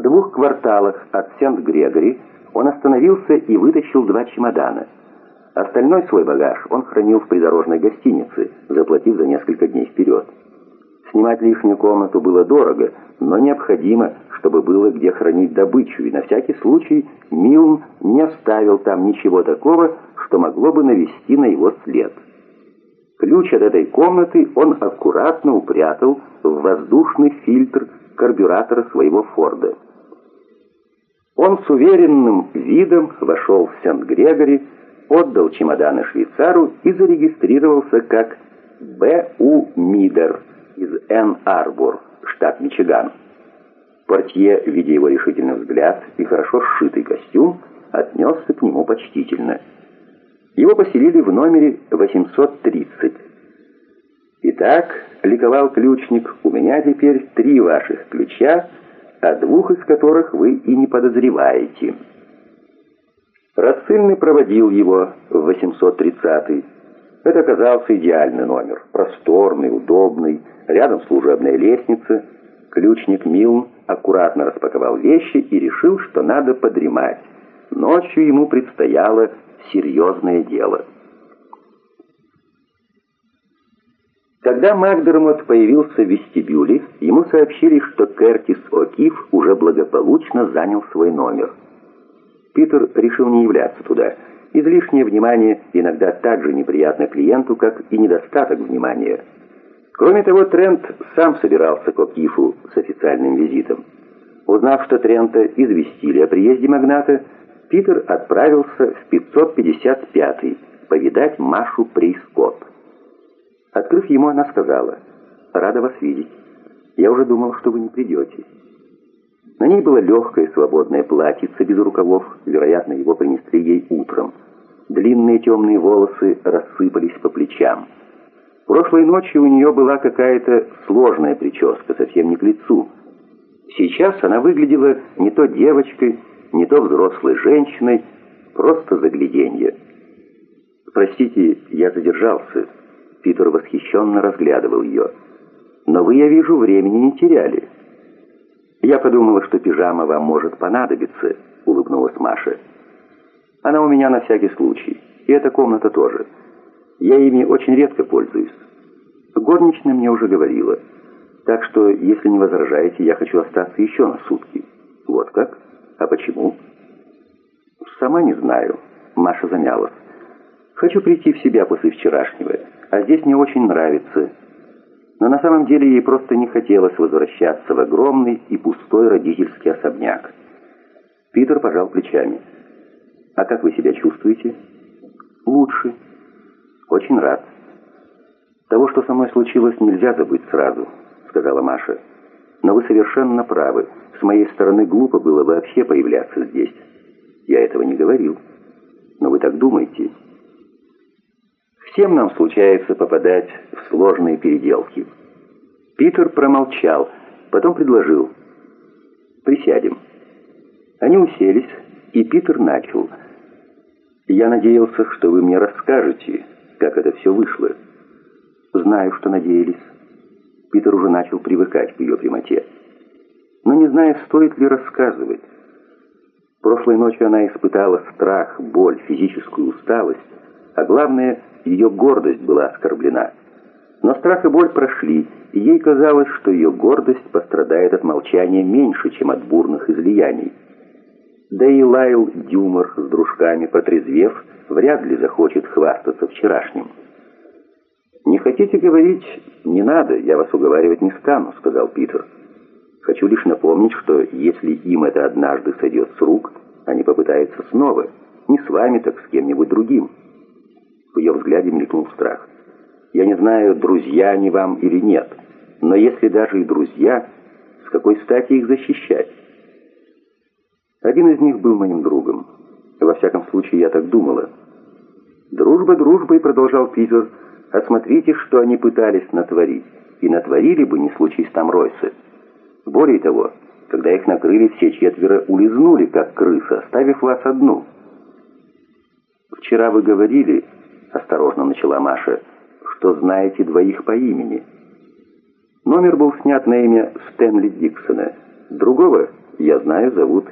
В двух кварталах от Сент-Грегори он остановился и вытащил два чемодана. Остальной свой багаж он хранил в придорожной гостинице, заплатив за несколько дней вперед. Снимать лишнюю комнату было дорого, но необходимо, чтобы было где хранить добычу, и на всякий случай Милн не оставил там ничего такого, что могло бы навести на его след. Ключ от этой комнаты он аккуратно упрятал в воздушный фильтр карбюратора своего Форда. Он с уверенным видом вошел в Сент-Грегори, отдал чемоданы швейцару и зарегистрировался как Б.У. Мидер из Энн-Арбор, штат Мичиган. Портье, видя его решительный взгляд и хорошо сшитый костюм, отнесся к нему почтительно. Его поселили в номере 830. «Итак», — ликовал ключник, — «у меня теперь три ваших ключа, о двух из которых вы и не подозреваете». Рассыльный проводил его в 830-й. Это оказался идеальный номер, просторный, удобный, рядом служебная лестница. Ключник Милн аккуратно распаковал вещи и решил, что надо подремать. Ночью ему предстояло серьезное дело. Когда Макдермот появился в вестибюле, ему сообщили, что Кертис О'Кив уже благополучно занял свой номер. Питер решил не являться туда. Излишнее внимание иногда так же неприятно клиенту, как и недостаток внимания. Кроме того, Трент сам собирался к О'Кифу с официальным визитом. Узнав, что Трента известили о приезде магната, Питер отправился в 555-й повидать Машу Прейскотт. Открыв ему, она сказала, «Рада вас видеть. Я уже думал, что вы не придете». На ней было легкое свободное платьице без рукавов, вероятно, его принесли ей утром. Длинные темные волосы рассыпались по плечам. Прошлой ночью у нее была какая-то сложная прическа, совсем не к лицу. Сейчас она выглядела не то девочкой, не то взрослой женщиной, просто загляденье. «Простите, я задержался». Питер восхищенно разглядывал ее. «Но вы, я вижу, времени не теряли». «Я подумала, что пижама вам может понадобиться», — улыбнулась Маша. «Она у меня на всякий случай, и эта комната тоже. Я ими очень редко пользуюсь. Горничная мне уже говорила. Так что, если не возражаете, я хочу остаться еще на сутки». «Вот как? А почему?» «Сама не знаю», — Маша замялась. «Хочу прийти в себя после вчерашнего, а здесь мне очень нравится» но на самом деле ей просто не хотелось возвращаться в огромный и пустой родительский особняк. Питер пожал плечами. «А как вы себя чувствуете?» «Лучше. Очень рад». «Того, что со мной случилось, нельзя забыть сразу», — сказала Маша. «Но вы совершенно правы. С моей стороны глупо было вообще появляться здесь. Я этого не говорил. Но вы так думаете?» Всем нам случается попадать в сложные переделки. Питер промолчал, потом предложил. «Присядем». Они уселись, и Питер начал. «Я надеялся, что вы мне расскажете, как это все вышло». «Знаю, что надеялись». Питер уже начал привыкать к ее прямоте. Но не зная, стоит ли рассказывать. Прошлой ночью она испытала страх, боль, физическую усталость, а главное, ее гордость была оскорблена. Но страх и боль прошли, и ей казалось, что ее гордость пострадает от молчания меньше, чем от бурных излияний. Да и Лайл Дюмор с дружками, протрезвев, вряд ли захочет хвастаться вчерашним. «Не хотите говорить? Не надо, я вас уговаривать не стану», — сказал Питер. «Хочу лишь напомнить, что если им это однажды сойдет с рук, они попытаются снова, не с вами, так с кем-нибудь другим». В ее взгляде мелькнул страх. «Я не знаю, друзья они вам или нет, но если даже и друзья, с какой стати их защищать?» Один из них был моим другом. Во всяком случае, я так думала. «Дружба дружбой», — продолжал Питер, — «осмотрите, что они пытались натворить, и натворили бы, не случись там Ройсы. Более того, когда их накрыли, все четверо улизнули, как крысы, оставив вас одну». «Вчера вы говорили...» — осторожно начала Маша, — «что знаете двоих по имени». Номер был снят на имя Стэнли Диксона. Другого Я знаю, зовут